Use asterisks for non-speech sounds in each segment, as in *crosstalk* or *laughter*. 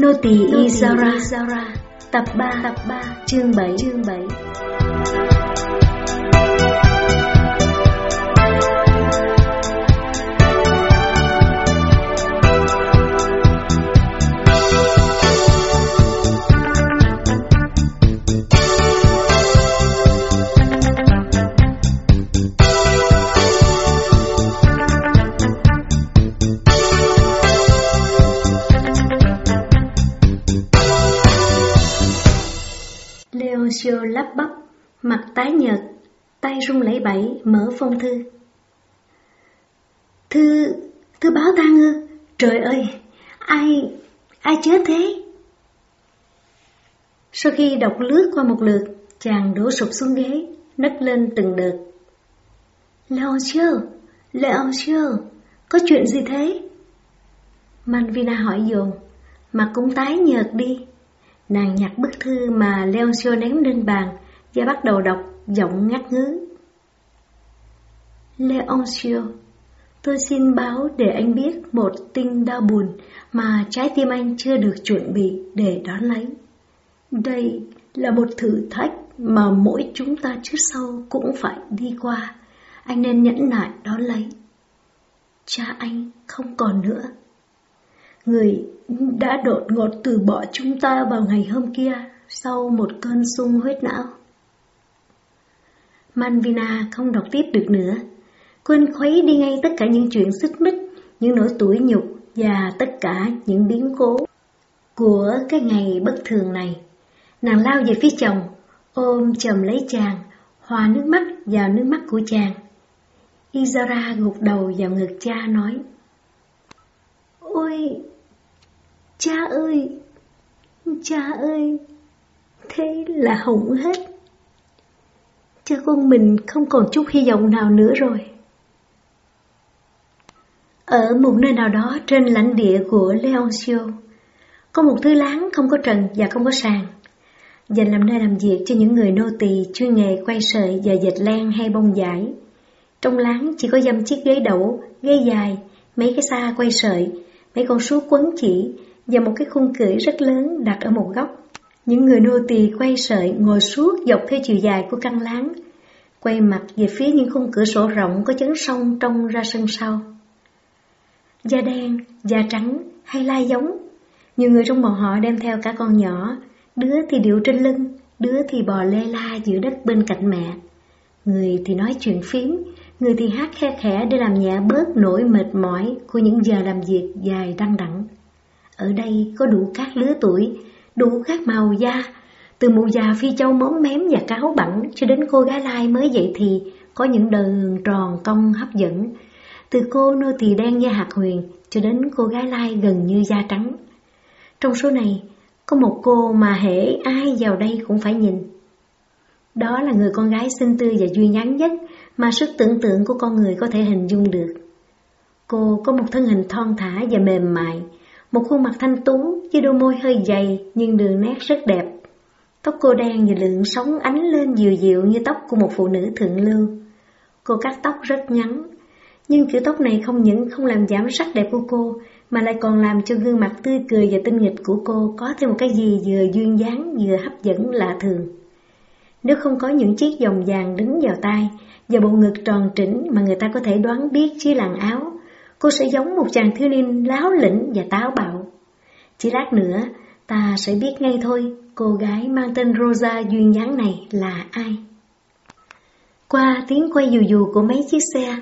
Nô tỳ Izara Tập 3 Tập 3 Chương 7 Chương 7 lắp bắp, mặt tái nhợt, tay run lẩy bẩy mở phong thư. Thư, thư báo tang ư? Trời ơi, ai, ai chết thế? Sau khi đọc lướt qua một lượt, chàng đổ sụp xuống ghế, nấc lên từng đợt. Leoncio, Leoncio, có chuyện gì thế? Manvina hỏi dồn, mặt cũng tái nhợt đi. Nàng nhặt bức thư mà Leoncio ném lên bàn và bắt đầu đọc giọng ngắt ngứ. Leoncio, tôi xin báo để anh biết một tin đau buồn mà trái tim anh chưa được chuẩn bị để đón lấy. Đây là một thử thách mà mỗi chúng ta trước sau cũng phải đi qua. Anh nên nhẫn nại đón lấy. Cha anh không còn nữa. Người đã đột ngột từ bỏ chúng ta vào ngày hôm kia sau một cơn sung huyết não. Manvina không đọc tiếp được nữa. quên khuấy đi ngay tất cả những chuyện xích mích, những nỗi tủi nhục và tất cả những biến cố của cái ngày bất thường này. Nàng lao về phía chồng, ôm chầm lấy chàng, hòa nước mắt vào nước mắt của chàng. Izara gục đầu vào ngực cha nói, Ôi, cha ơi, cha ơi, thế là hỏng hết. Cha con mình không còn chút hy vọng nào nữa rồi. Ở một nơi nào đó trên lãnh địa của Leoncio, có một thứ láng không có trần và không có sàn, dành làm nơi làm việc cho những người nô tỳ chuyên nghề quay sợi và dệt len hay bông vải. Trong láng chỉ có dăm chiếc ghế đẩu, ghế dài, mấy cái xa quay sợi, mấy con số quấn chỉ và một cái khung cửi rất lớn đặt ở một góc. Những người nô tỳ quay sợi ngồi suốt dọc theo chiều dài của căn láng, quay mặt về phía những khung cửa sổ rộng có chấn sông trông ra sân sau. Da đen, da trắng hay lai giống, nhiều người trong bọn họ đem theo cả con nhỏ, đứa thì điệu trên lưng, đứa thì bò lê la giữa đất bên cạnh mẹ. Người thì nói chuyện phím, người thì hát khe khẽ để làm nhẹ bớt nỗi mệt mỏi của những giờ làm việc dài đăng đẳng. Ở đây có đủ các lứa tuổi, đủ các màu da, từ mụ già phi châu móm mém và cáo bẳng cho đến cô gái lai mới dậy thì có những đường tròn cong hấp dẫn. Từ cô nô tỳ đen da hạt huyền cho đến cô gái lai gần như da trắng. Trong số này, có một cô mà hễ ai vào đây cũng phải nhìn. Đó là người con gái xinh tươi và duy nhắn nhất mà sức tưởng tượng của con người có thể hình dung được. Cô có một thân hình thon thả và mềm mại, một khuôn mặt thanh tú với đôi môi hơi dày nhưng đường nét rất đẹp. Tóc cô đen và lượng sóng ánh lên dịu dịu như tóc của một phụ nữ thượng lưu. Cô cắt tóc rất ngắn, nhưng kiểu tóc này không những không làm giảm sắc đẹp của cô, mà lại còn làm cho gương mặt tươi cười và tinh nghịch của cô có thêm một cái gì vừa duyên dáng vừa hấp dẫn lạ thường. Nếu không có những chiếc vòng vàng đứng vào tay và bộ ngực tròn trĩnh mà người ta có thể đoán biết chỉ làn áo, cô sẽ giống một chàng thiếu niên láo lĩnh và táo bạo. Chỉ lát nữa, ta sẽ biết ngay thôi cô gái mang tên Rosa duyên dáng này là ai. Qua tiếng quay dù dù của mấy chiếc xe,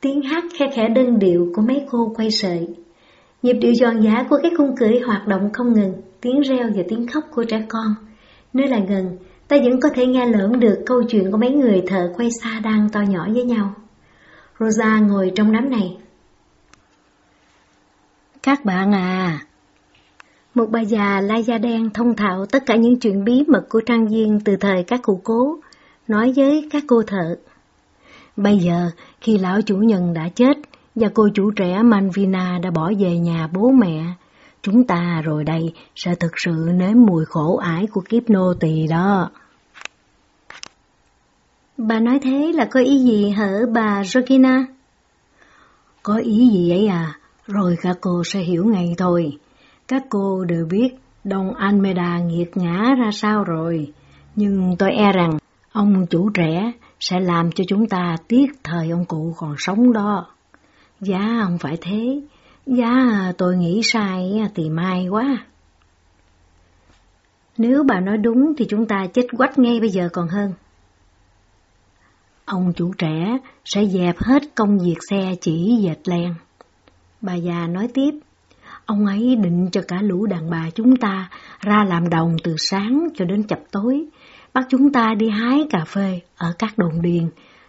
tiếng hát khe khẽ đơn điệu của mấy cô quay sợi, nhịp điệu giòn giả của cái khung cưỡi hoạt động không ngừng, tiếng reo và tiếng khóc của trẻ con. Nơi là gần, ta vẫn có thể nghe lỡm được câu chuyện của mấy người thợ quay xa đang to nhỏ với nhau. Rosa ngồi trong đám này. Các bạn à, một bà già lai da đen thông thạo tất cả những chuyện bí mật của trang viên từ thời các cụ cố, nói với các cô thợ. Bây giờ, khi lão chủ nhân đã chết và cô chủ trẻ Manvina đã bỏ về nhà bố mẹ, chúng ta rồi đây sẽ thực sự nếm mùi khổ ải của kiếp nô tỳ đó. Bà nói thế là có ý gì hả bà Regina? Có ý gì ấy à, rồi cả cô sẽ hiểu ngay thôi. Các cô đều biết Don Almeida nghiệt ngã ra sao rồi, nhưng tôi e rằng ông chủ trẻ sẽ làm cho chúng ta tiếc thời ông cụ còn sống đó. Giá không phải thế, dạ tôi nghĩ sai thì may quá. Nếu bà nói đúng thì chúng ta chết quách ngay bây giờ còn hơn. Ông chủ trẻ sẽ dẹp hết công việc xe chỉ dệt len. Bà già nói tiếp, ông ấy định cho cả lũ đàn bà chúng ta ra làm đồng từ sáng cho đến chập tối, bắt chúng ta đi hái cà phê ở các đồn điền,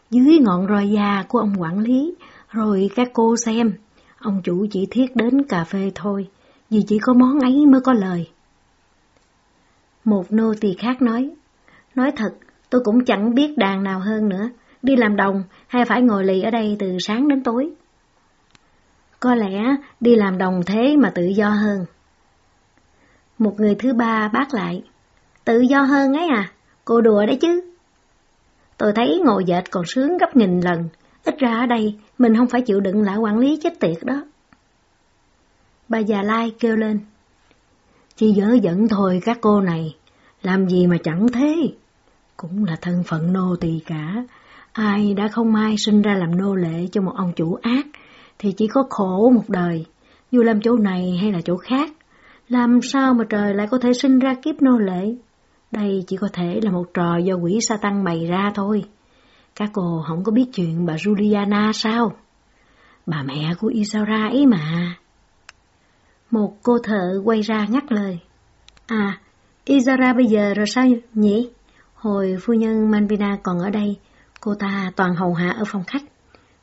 dưới ngọn roi da của ông quản lý, rồi các cô xem, ông chủ chỉ thiết đến cà phê thôi, vì chỉ có món ấy mới có lời. Một nô tỳ khác nói, nói thật, tôi cũng chẳng biết đàn nào hơn nữa, đi làm đồng hay phải ngồi lì ở đây từ sáng đến tối. Có lẽ đi làm đồng thế mà tự do hơn. Một người thứ ba bác lại, tự do hơn ấy à, cô đùa đấy chứ. Tôi thấy ngồi dệt còn sướng gấp nghìn lần, ít ra ở đây mình không phải chịu đựng lại quản lý chết tiệt đó. Bà già Lai kêu lên, Chỉ dở dẫn thôi các cô này, làm gì mà chẳng thế. Cũng là thân phận nô tỳ cả, ai đã không may sinh ra làm nô lệ cho một ông chủ ác, thì chỉ có khổ một đời, dù làm chỗ này hay là chỗ khác. Làm sao mà trời lại có thể sinh ra kiếp nô lệ? Đây chỉ có thể là một trò do quỷ sa tăng bày ra thôi. Các cô không có biết chuyện bà Juliana sao? Bà mẹ của Isaura ấy mà. Một cô thợ quay ra ngắt lời. À, Isara bây giờ rồi sao nhỉ? Hồi phu nhân Manvina còn ở đây, cô ta toàn hầu hạ ở phòng khách.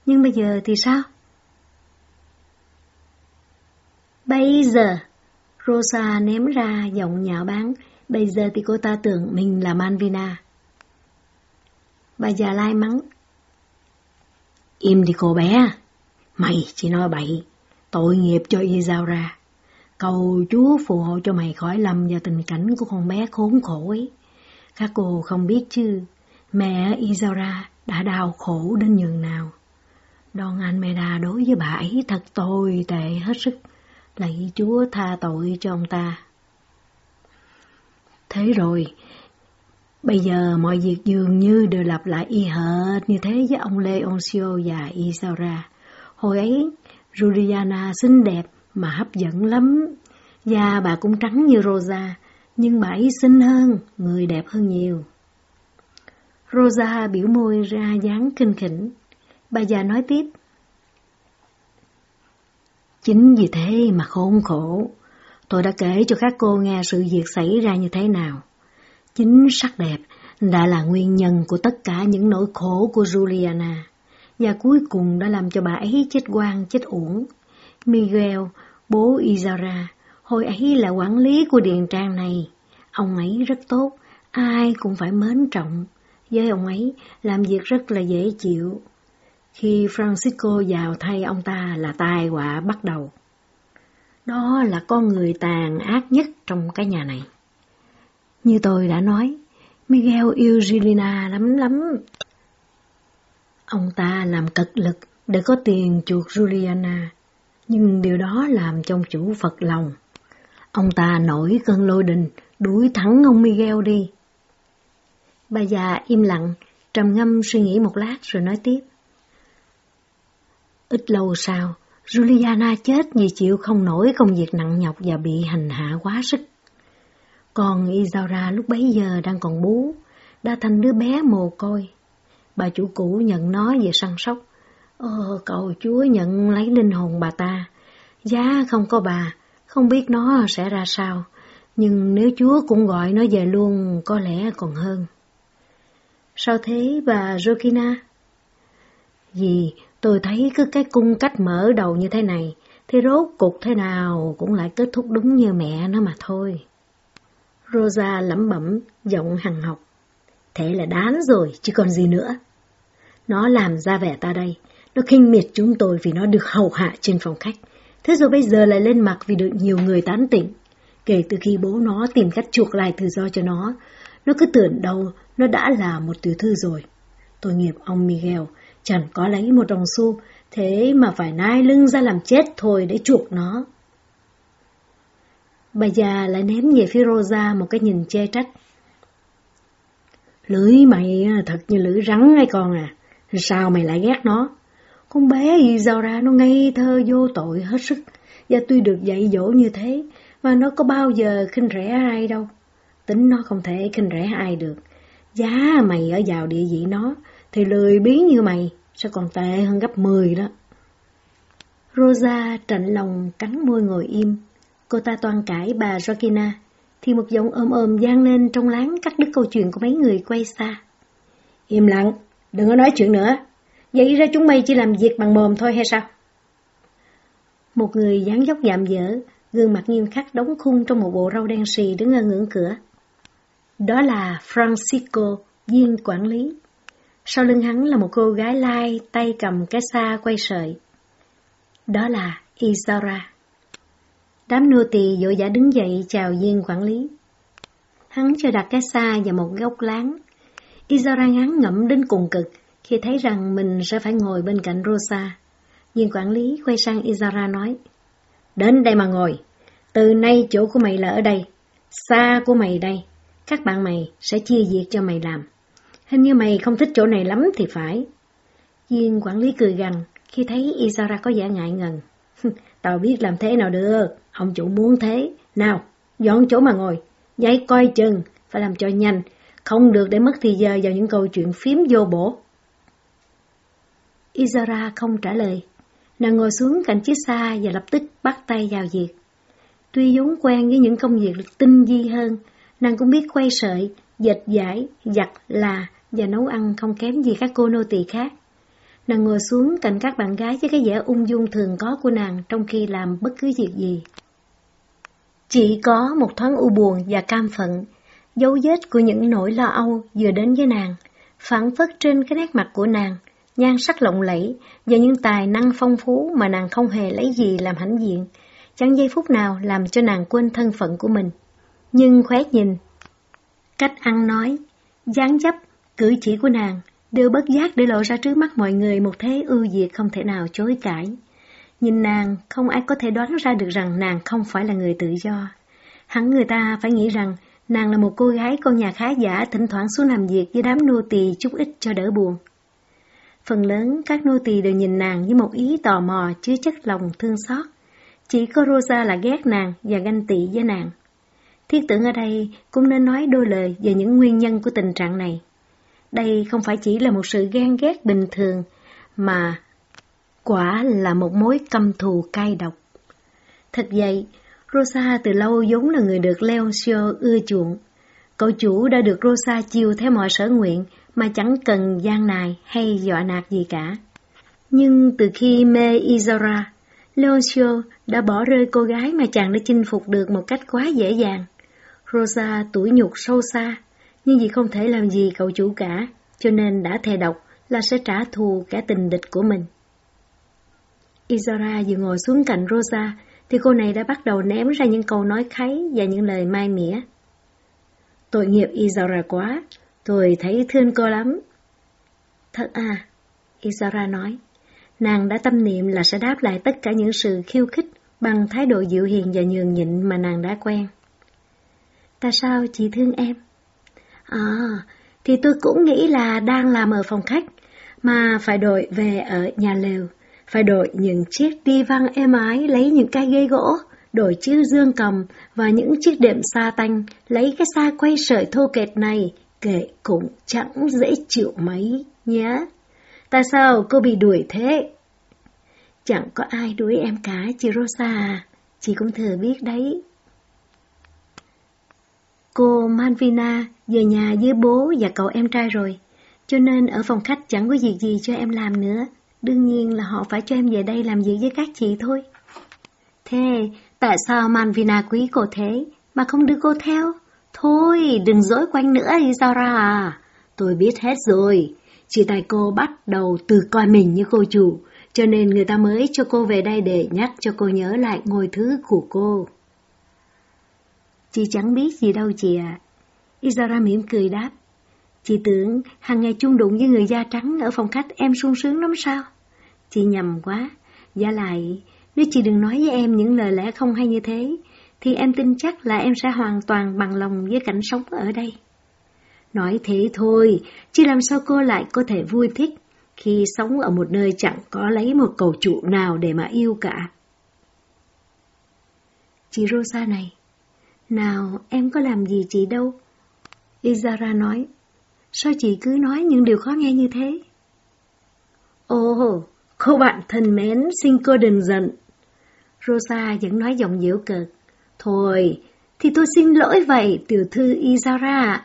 Nhưng bây giờ thì sao? Bây giờ, Rosa ném ra giọng nhạo báng, bây giờ thì cô ta tưởng mình là Manvina. Bà già lai mắng. Im đi cô bé, mày chỉ nói bậy, tội nghiệp cho Isaura. Cầu Chúa phù hộ cho mày khỏi lầm vào tình cảnh của con bé khốn khổ ấy. Các cô không biết chứ, mẹ Isaura đã đau khổ đến nhường nào. Don Almeida đối với bà ấy thật tồi tệ hết sức. Lạy Chúa tha tội cho ông ta. Thế rồi, bây giờ mọi việc dường như đều lặp lại y hệt như thế với ông Leoncio và Isaura. Hồi ấy, Juliana xinh đẹp mà hấp dẫn lắm. Da bà cũng trắng như Rosa, nhưng bà ấy xinh hơn, người đẹp hơn nhiều. Rosa biểu môi ra dáng kinh khỉnh. Bà già nói tiếp. Chính vì thế mà khốn khổ. Tôi đã kể cho các cô nghe sự việc xảy ra như thế nào. Chính sắc đẹp đã là nguyên nhân của tất cả những nỗi khổ của Juliana, và cuối cùng đã làm cho bà ấy chết quang chết uổng. Miguel, bố Izara, hồi ấy là quản lý của điền trang này. Ông ấy rất tốt, ai cũng phải mến trọng. Với ông ấy, làm việc rất là dễ chịu. Khi Francisco vào thay ông ta là tai họa bắt đầu. Đó là con người tàn ác nhất trong cái nhà này. Như tôi đã nói, Miguel yêu Gilina lắm lắm. Ông ta làm cực lực để có tiền chuộc Juliana, nhưng điều đó làm trong chủ Phật lòng. Ông ta nổi cơn lôi đình, đuổi thẳng ông Miguel đi. Bà già im lặng, trầm ngâm suy nghĩ một lát rồi nói tiếp. Ít lâu sau, Juliana chết vì chịu không nổi công việc nặng nhọc và bị hành hạ quá sức. Còn Isaura lúc bấy giờ đang còn bú, đã thành đứa bé mồ côi. Bà chủ cũ nhận nó về săn sóc. Ơ, cậu Chúa nhận lấy linh hồn bà ta. Giá không có bà, không biết nó sẽ ra sao. Nhưng nếu Chúa cũng gọi nó về luôn, có lẽ còn hơn. Sao thế bà Jokina? Vì tôi thấy cứ cái cung cách mở đầu như thế này, thì rốt cục thế nào cũng lại kết thúc đúng như mẹ nó mà thôi. Rosa lẩm bẩm, giọng hằng học. Thế là đáng rồi, chứ còn gì nữa. Nó làm ra vẻ ta đây, nó khinh miệt chúng tôi vì nó được hầu hạ trên phòng khách. Thế rồi bây giờ lại lên mặt vì được nhiều người tán tỉnh. Kể từ khi bố nó tìm cách chuộc lại tự do cho nó, nó cứ tưởng đâu nó đã là một tiểu thư rồi. Tôi nghiệp ông Miguel, chẳng có lấy một đồng xu, thế mà phải nai lưng ra làm chết thôi để chuộc nó. Bà già lại ném về phía Rosa một cái nhìn chê trách. Lưỡi mày thật như lưỡi rắn hay con à, sao mày lại ghét nó? Con bé Isaura nó ngây thơ vô tội hết sức, và tuy được dạy dỗ như thế, mà nó có bao giờ khinh rẻ ai đâu. Tính nó không thể khinh rẻ ai được. Giá mày ở vào địa vị nó, thì lười biếng như mày, sẽ còn tệ hơn gấp 10 đó. Rosa trạnh lòng cắn môi ngồi im. Cô ta toàn cãi bà Jokina, thì một giọng ôm ôm gian lên trong láng cắt đứt câu chuyện của mấy người quay xa. Im lặng, đừng có nói chuyện nữa. Vậy ra chúng mày chỉ làm việc bằng mồm thôi hay sao? Một người dáng dốc dạm dở, gương mặt nghiêm khắc đóng khung trong một bộ râu đen xì đứng ở ngưỡng cửa. Đó là Francisco, viên quản lý. Sau lưng hắn là một cô gái lai, tay cầm cái xa quay sợi. Đó là Isara. Đám nô tỳ vội vã đứng dậy chào viên quản lý. Hắn cho đặt cái xa vào một góc láng. Isara hắn ngẫm đến cùng cực khi thấy rằng mình sẽ phải ngồi bên cạnh Rosa. Viên quản lý quay sang Isara nói, Đến đây mà ngồi, từ nay chỗ của mày là ở đây, xa của mày đây, các bạn mày sẽ chia việc cho mày làm. Hình như mày không thích chỗ này lắm thì phải. Viên quản lý cười gằn khi thấy Isara có vẻ ngại ngần. Tao biết làm thế nào được, ông chủ muốn thế. Nào, dọn chỗ mà ngồi, giấy coi chừng, phải làm cho nhanh, không được để mất thì giờ vào những câu chuyện phím vô bổ. Isara không trả lời. Nàng ngồi xuống cạnh chiếc xa và lập tức bắt tay vào việc. Tuy vốn quen với những công việc tinh vi hơn, nàng cũng biết quay sợi, dệt giải, giặt, là và nấu ăn không kém gì các cô nô tỳ khác. Nàng ngồi xuống cạnh các bạn gái với cái vẻ ung dung thường có của nàng trong khi làm bất cứ việc gì. Chỉ có một thoáng u buồn và cam phận, dấu vết của những nỗi lo âu vừa đến với nàng, phản phất trên cái nét mặt của nàng, nhan sắc lộng lẫy và những tài năng phong phú mà nàng không hề lấy gì làm hãnh diện, chẳng giây phút nào làm cho nàng quên thân phận của mình. Nhưng khóe nhìn, cách ăn nói, dáng dấp, cử chỉ của nàng đều bất giác để lộ ra trước mắt mọi người một thế ưu việt không thể nào chối cãi. Nhìn nàng, không ai có thể đoán ra được rằng nàng không phải là người tự do. Hẳn người ta phải nghĩ rằng nàng là một cô gái con nhà khá giả thỉnh thoảng xuống làm việc với đám nô tỳ chút ít cho đỡ buồn. Phần lớn các nô tỳ đều nhìn nàng với một ý tò mò chứa chất lòng thương xót. Chỉ có Rosa là ghét nàng và ganh tị với nàng. Thiết tưởng ở đây cũng nên nói đôi lời về những nguyên nhân của tình trạng này. Đây không phải chỉ là một sự ghen ghét bình thường, mà quả là một mối căm thù cay độc. Thật vậy, Rosa từ lâu vốn là người được Leoncio ưa chuộng. Cậu chủ đã được Rosa chiều theo mọi sở nguyện mà chẳng cần gian nài hay dọa nạt gì cả. Nhưng từ khi mê Izora, Leoncio đã bỏ rơi cô gái mà chàng đã chinh phục được một cách quá dễ dàng. Rosa tủi nhục sâu xa, nhưng vì không thể làm gì cậu chủ cả, cho nên đã thề độc là sẽ trả thù cả tình địch của mình. Izora vừa ngồi xuống cạnh Rosa, thì cô này đã bắt đầu ném ra những câu nói kháy và những lời mai mỉa. Tội nghiệp Izora quá, tôi thấy thương cô lắm. Thật à, Izora nói, nàng đã tâm niệm là sẽ đáp lại tất cả những sự khiêu khích bằng thái độ dịu hiền và nhường nhịn mà nàng đã quen. Tại sao chị thương em? À, thì tôi cũng nghĩ là đang làm ở phòng khách, mà phải đội về ở nhà lều, phải đội những chiếc đi văng êm ái lấy những cái ghế gỗ, đổi chiếc dương cầm và những chiếc đệm sa tanh, lấy cái xa quay sợi thô kệch này, kệ cũng chẳng dễ chịu mấy nhé. Tại sao cô bị đuổi thế? Chẳng có ai đuổi em cả, chị Rosa à. Chị cũng thừa biết đấy. Cô Manvina về nhà với bố và cậu em trai rồi, cho nên ở phòng khách chẳng có việc gì cho em làm nữa. Đương nhiên là họ phải cho em về đây làm việc với các chị thôi. Thế, tại sao Manvina quý cô thế, mà không đưa cô theo? Thôi, đừng dối quanh nữa Isara à. Tôi biết hết rồi. Chị tài cô bắt đầu từ coi mình như cô chủ, cho nên người ta mới cho cô về đây để nhắc cho cô nhớ lại ngôi thứ của cô. Chị chẳng biết gì đâu chị ạ. À. Izara mỉm cười đáp. Chị tưởng hàng ngày chung đụng với người da trắng ở phòng khách em sung sướng lắm sao? Chị nhầm quá. Giả lại, nếu chị đừng nói với em những lời lẽ không hay như thế, thì em tin chắc là em sẽ hoàn toàn bằng lòng với cảnh sống ở đây. Nói thế thôi, chứ làm sao cô lại có thể vui thích khi sống ở một nơi chẳng có lấy một cầu trụ nào để mà yêu cả. Chị Rosa này, nào em có làm gì chị đâu. Izara nói, sao chị cứ nói những điều khó nghe như thế? Ồ, cô bạn thân mến, xin cô đừng giận. Rosa vẫn nói giọng dịu cợt. Thôi, thì tôi xin lỗi vậy, tiểu thư Izara.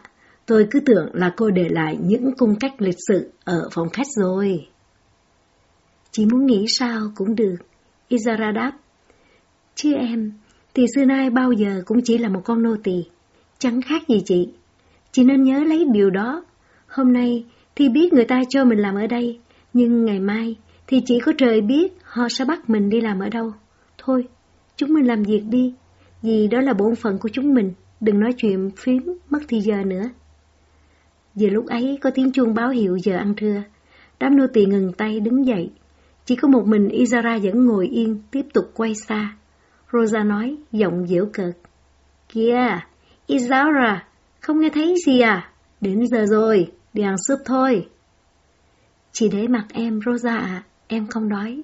Tôi cứ tưởng là cô để lại những cung cách lịch sự ở phòng khách rồi. Chị muốn nghĩ sao cũng được, Izara đáp. Chứ em, thì xưa nay bao giờ cũng chỉ là một con nô tỳ, chẳng khác gì chị. Chị nên nhớ lấy điều đó. Hôm nay thì biết người ta cho mình làm ở đây, nhưng ngày mai thì chỉ có trời biết họ sẽ bắt mình đi làm ở đâu. Thôi, chúng mình làm việc đi, vì đó là bổn phận của chúng mình, đừng nói chuyện phím mất thì giờ nữa. Giờ lúc ấy có tiếng chuông báo hiệu giờ ăn trưa, đám nô tỳ ngừng tay đứng dậy. Chỉ có một mình Izara vẫn ngồi yên, tiếp tục quay xa. Rosa nói, giọng dễu cợt. Kìa, Isaura, không nghe thấy gì à? Đến giờ rồi, đi ăn súp thôi. Chỉ để mặt em, Rosa à, em không đói.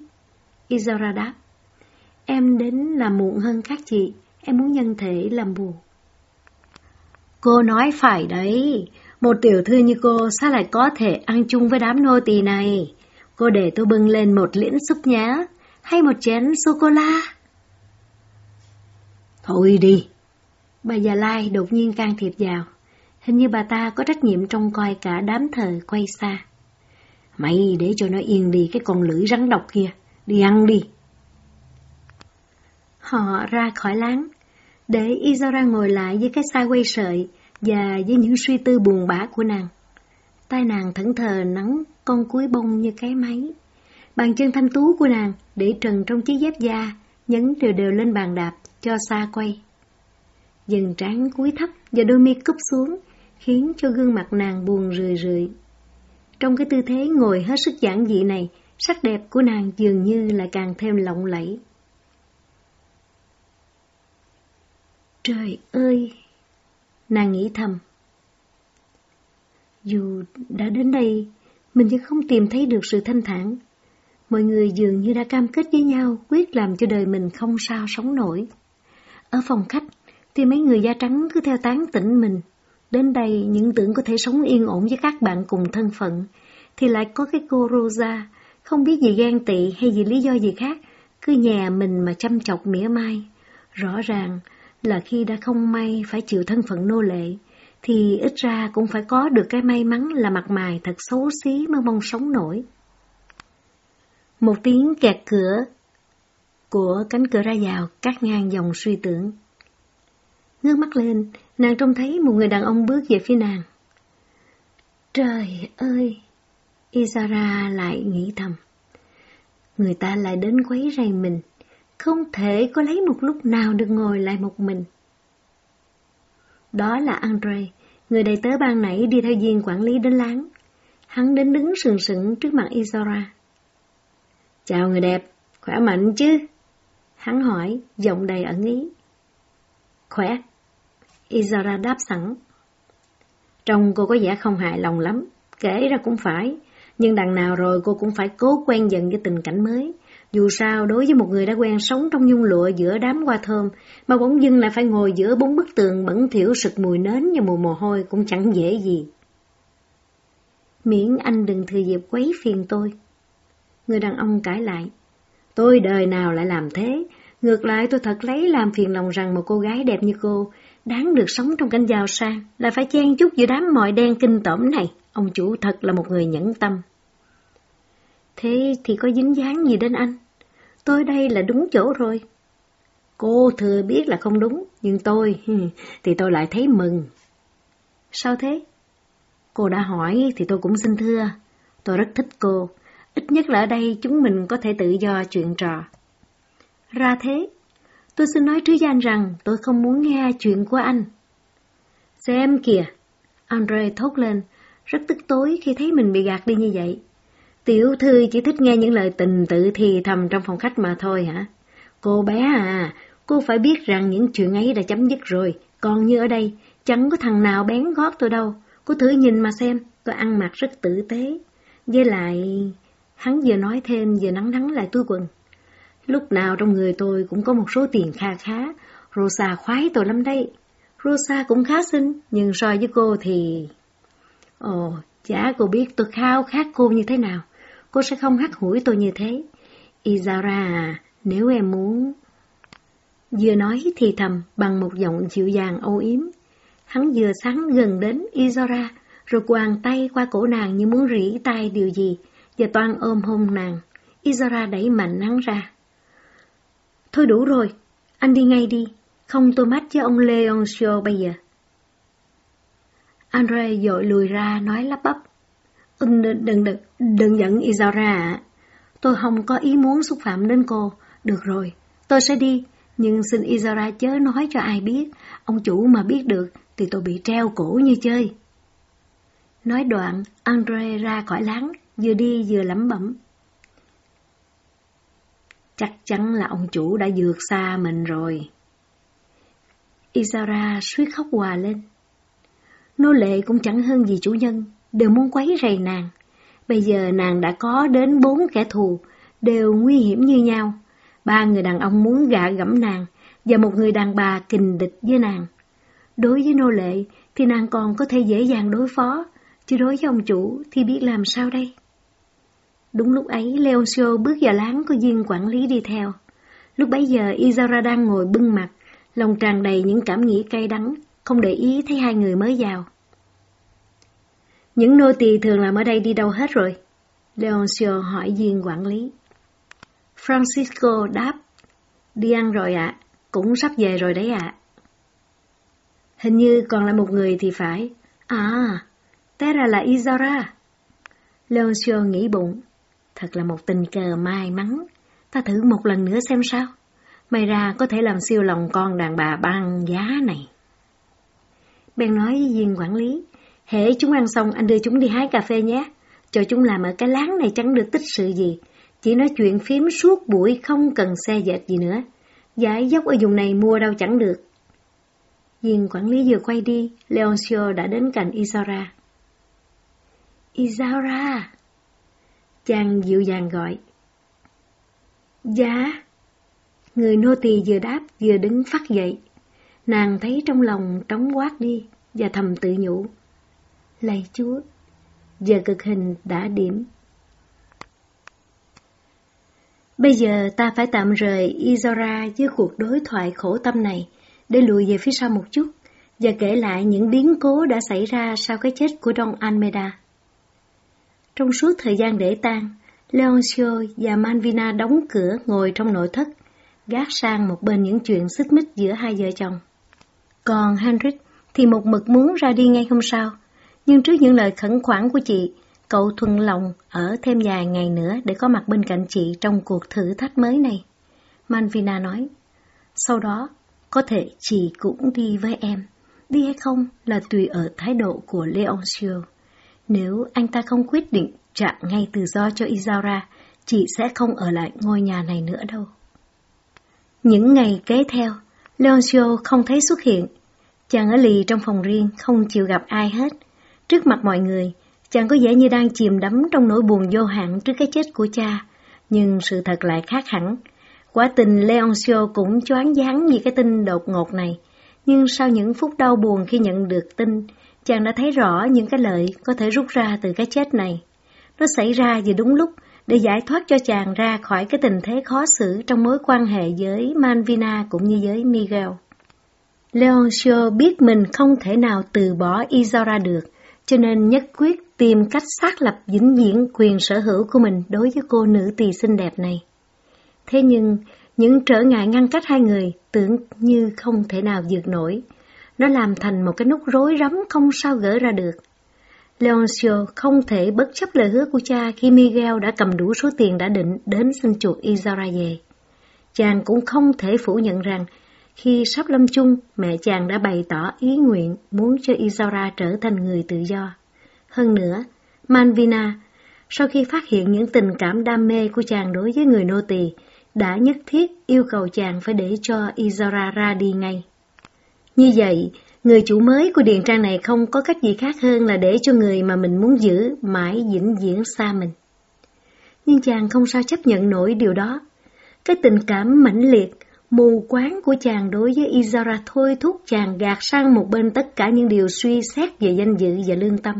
Isaura đáp. Em đến làm muộn hơn các chị, em muốn nhân thể làm buồn. Cô nói phải đấy, một tiểu thư như cô sao lại có thể ăn chung với đám nô tỳ này? Cô để tôi bưng lên một liễn súp nhá, hay một chén sô-cô-la? Thôi đi. Bà già Lai đột nhiên can thiệp vào. Hình như bà ta có trách nhiệm trông coi cả đám thờ quay xa. Mày để cho nó yên đi cái con lưỡi rắn độc kia. Đi ăn đi. Họ ra khỏi láng, để Izora ngồi lại với cái xa quay sợi và với những suy tư buồn bã của nàng. Tai nàng thẫn thờ nắng con cuối bông như cái máy. Bàn chân thanh tú của nàng để trần trong chiếc dép da, nhấn đều đều lên bàn đạp, cho xa quay. Dần trán cúi thấp và đôi mi cúp xuống, khiến cho gương mặt nàng buồn rười rượi. Trong cái tư thế ngồi hết sức giản dị này, sắc đẹp của nàng dường như là càng thêm lộng lẫy. Trời ơi! Nàng nghĩ thầm. Dù đã đến đây, mình vẫn không tìm thấy được sự thanh thản. Mọi người dường như đã cam kết với nhau quyết làm cho đời mình không sao sống nổi. Ở phòng khách thì mấy người da trắng cứ theo tán tỉnh mình. Đến đây những tưởng có thể sống yên ổn với các bạn cùng thân phận. Thì lại có cái cô Rosa, không biết gì ghen tị hay gì lý do gì khác, cứ nhà mình mà chăm chọc mỉa mai. Rõ ràng là khi đã không may phải chịu thân phận nô lệ, thì ít ra cũng phải có được cái may mắn là mặt mày thật xấu xí mới mong sống nổi. Một tiếng kẹt cửa của cánh cửa ra vào cắt ngang dòng suy tưởng. Ngước mắt lên, nàng trông thấy một người đàn ông bước về phía nàng. Trời ơi! Isara lại nghĩ thầm. Người ta lại đến quấy rầy mình, không thể có lấy một lúc nào được ngồi lại một mình. Đó là Andre, người đầy tớ ban nãy đi theo viên quản lý đến láng. Hắn đến đứng sừng sững trước mặt Isara. Chào người đẹp, khỏe mạnh chứ? Hắn hỏi, giọng đầy ẩn ý. Khỏe. Izara đáp sẵn. Trông cô có vẻ không hài lòng lắm, kể ra cũng phải, nhưng đằng nào rồi cô cũng phải cố quen dần với tình cảnh mới. Dù sao, đối với một người đã quen sống trong nhung lụa giữa đám hoa thơm, mà bỗng dưng lại phải ngồi giữa bốn bức tường bẩn thỉu sực mùi nến và mùi mồ hôi cũng chẳng dễ gì. Miễn anh đừng thừa dịp quấy phiền tôi. Người đàn ông cãi lại. Tôi đời nào lại làm thế? Ngược lại tôi thật lấy làm phiền lòng rằng một cô gái đẹp như cô, đáng được sống trong cảnh giàu sang, là phải chen chút giữa đám mọi đen kinh tởm này. Ông chủ thật là một người nhẫn tâm. Thế thì có dính dáng gì đến anh? Tôi đây là đúng chỗ rồi. Cô thừa biết là không đúng, nhưng tôi thì tôi lại thấy mừng. Sao thế? Cô đã hỏi thì tôi cũng xin thưa. Tôi rất thích cô, Ít nhất là ở đây chúng mình có thể tự do chuyện trò. Ra thế, tôi xin nói trước với anh rằng tôi không muốn nghe chuyện của anh. Xem kìa, Andre thốt lên, rất tức tối khi thấy mình bị gạt đi như vậy. Tiểu thư chỉ thích nghe những lời tình tự thì thầm trong phòng khách mà thôi hả? Cô bé à, Cô phải biết rằng những chuyện ấy đã chấm dứt rồi, còn như ở đây, chẳng có thằng nào bén gót tôi đâu. Cô thử nhìn mà xem, tôi ăn mặc rất tử tế. Với lại, hắn vừa nói thêm vừa nắng nắng lại túi quần. Lúc nào trong người tôi cũng có một số tiền kha khá, Rosa khoái tôi lắm đây. Rosa cũng khá xinh, nhưng so với cô thì... Ồ, chả cô biết tôi khao khát cô như thế nào. Cô sẽ không hắt hủi tôi như thế. Izara à, nếu em muốn... Vừa nói thì thầm bằng một giọng dịu dàng âu yếm. Hắn vừa sáng gần đến Izora, rồi quàng tay qua cổ nàng như muốn rỉ tay điều gì, và toan ôm hôn nàng. Izora đẩy mạnh hắn ra. Thôi đủ rồi, anh đi ngay đi, không tôi mắt với ông Leoncio bây giờ. Andre dội lùi ra nói lắp bắp. Đừng, đừng, đừng, đừng giận Izora ạ. Tôi không có ý muốn xúc phạm đến cô. Được rồi, tôi sẽ đi. Nhưng xin Izora chớ nói cho ai biết. Ông chủ mà biết được thì tôi bị treo cổ như chơi. Nói đoạn, Andre ra khỏi láng, vừa đi vừa lẩm bẩm. Chắc chắn là ông chủ đã vượt xa mình rồi. Isara suýt khóc hòa lên. Nô lệ cũng chẳng hơn gì chủ nhân, đều muốn quấy rầy nàng. Bây giờ nàng đã có đến bốn kẻ thù, đều nguy hiểm như nhau. Ba người đàn ông muốn gạ gẫm nàng, và một người đàn bà kình địch với nàng. Đối với nô lệ thì nàng còn có thể dễ dàng đối phó, chứ đối với ông chủ thì biết làm sao đây? Đúng lúc ấy, Leoncio bước vào láng có viên quản lý đi theo. Lúc bấy giờ, Izara đang ngồi bưng mặt, lòng tràn đầy những cảm nghĩ cay đắng, không để ý thấy hai người mới vào. Những nô tỳ thường làm ở đây đi đâu hết rồi? Leoncio hỏi viên quản lý. Francisco đáp, đi ăn rồi ạ, cũng sắp về rồi đấy ạ. Hình như còn là một người thì phải. À, té ra là Izara. Leoncio nghĩ bụng, thật là một tình cờ may mắn. Ta thử một lần nữa xem sao. May ra có thể làm siêu lòng con đàn bà băng giá này. Ben nói với viên quản lý, hệ chúng ăn xong anh đưa chúng đi hái cà phê nhé. Cho chúng làm ở cái láng này chẳng được tích sự gì. Chỉ nói chuyện phím suốt buổi không cần xe dệt gì nữa. Giải dốc ở vùng này mua đâu chẳng được. Viên quản lý vừa quay đi, Leoncio đã đến cạnh Isara. Isara! Chàng dịu dàng gọi. Dạ. Người nô tỳ vừa đáp vừa đứng phát dậy. Nàng thấy trong lòng trống quát đi và thầm tự nhủ. Lạy Chúa, giờ cực hình đã điểm. Bây giờ ta phải tạm rời Izora với cuộc đối thoại khổ tâm này để lùi về phía sau một chút và kể lại những biến cố đã xảy ra sau cái chết của Don Almeida. Trong suốt thời gian để tang, Leoncio và Manvina đóng cửa ngồi trong nội thất, gác sang một bên những chuyện xích mích giữa hai vợ chồng. Còn Henrik thì một mực muốn ra đi ngay hôm sau, nhưng trước những lời khẩn khoản của chị, cậu thuận lòng ở thêm vài ngày nữa để có mặt bên cạnh chị trong cuộc thử thách mới này. Manvina nói, sau đó có thể chị cũng đi với em, đi hay không là tùy ở thái độ của Leoncio. Nếu anh ta không quyết định trả ngay tự do cho Izara, chị sẽ không ở lại ngôi nhà này nữa đâu. Những ngày kế theo, Leoncio không thấy xuất hiện. Chàng ở lì trong phòng riêng, không chịu gặp ai hết. Trước mặt mọi người, chàng có vẻ như đang chìm đắm trong nỗi buồn vô hạn trước cái chết của cha. Nhưng sự thật lại khác hẳn. Quả tình Leoncio cũng choáng váng vì cái tin đột ngột này. Nhưng sau những phút đau buồn khi nhận được tin, chàng đã thấy rõ những cái lợi có thể rút ra từ cái chết này. Nó xảy ra vừa đúng lúc để giải thoát cho chàng ra khỏi cái tình thế khó xử trong mối quan hệ với Manvina cũng như với Miguel. Leoncio biết mình không thể nào từ bỏ Izora được, cho nên nhất quyết tìm cách xác lập vĩnh viễn quyền sở hữu của mình đối với cô nữ tỳ xinh đẹp này. Thế nhưng, những trở ngại ngăn cách hai người tưởng như không thể nào vượt nổi. Nó làm thành một cái nút rối rắm không sao gỡ ra được. Leoncio không thể bất chấp lời hứa của cha khi Miguel đã cầm đủ số tiền đã định đến xin chuộc Izara về. Chàng cũng không thể phủ nhận rằng khi sắp lâm chung, mẹ chàng đã bày tỏ ý nguyện muốn cho Izara trở thành người tự do. Hơn nữa, Manvina, sau khi phát hiện những tình cảm đam mê của chàng đối với người nô tỳ, đã nhất thiết yêu cầu chàng phải để cho Izora ra đi ngay. Như vậy, người chủ mới của điện trang này không có cách gì khác hơn là để cho người mà mình muốn giữ mãi vĩnh viễn xa mình. Nhưng chàng không sao chấp nhận nổi điều đó. Cái tình cảm mãnh liệt, mù quáng của chàng đối với Izara thôi thúc chàng gạt sang một bên tất cả những điều suy xét về danh dự và lương tâm.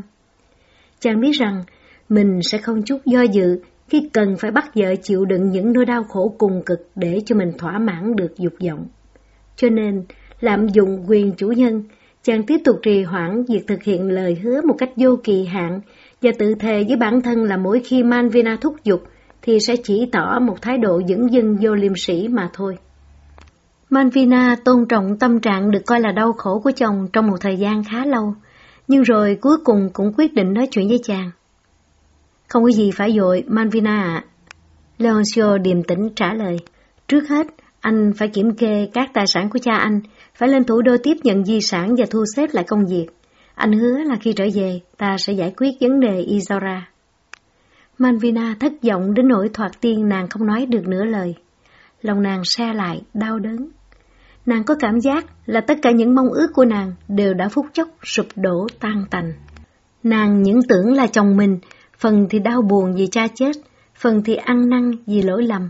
Chàng biết rằng mình sẽ không chút do dự khi cần phải bắt vợ chịu đựng những nỗi đau khổ cùng cực để cho mình thỏa mãn được dục vọng. Cho nên, lạm dụng quyền chủ nhân, chàng tiếp tục trì hoãn việc thực hiện lời hứa một cách vô kỳ hạn và tự thề với bản thân là mỗi khi Manvina thúc giục thì sẽ chỉ tỏ một thái độ dững dưng vô liêm sĩ mà thôi. Manvina tôn trọng tâm trạng được coi là đau khổ của chồng trong một thời gian khá lâu, nhưng rồi cuối cùng cũng quyết định nói chuyện với chàng. Không có gì phải dội, Manvina ạ. Leoncio điềm tĩnh trả lời. Trước hết, anh phải kiểm kê các tài sản của cha anh, phải lên thủ đô tiếp nhận di sản và thu xếp lại công việc. Anh hứa là khi trở về, ta sẽ giải quyết vấn đề Izora. Manvina thất vọng đến nỗi thoạt tiên nàng không nói được nửa lời. Lòng nàng xe lại, đau đớn. Nàng có cảm giác là tất cả những mong ước của nàng đều đã phút chốc sụp đổ tan tành. Nàng những tưởng là chồng mình, phần thì đau buồn vì cha chết, phần thì ăn năn vì lỗi lầm.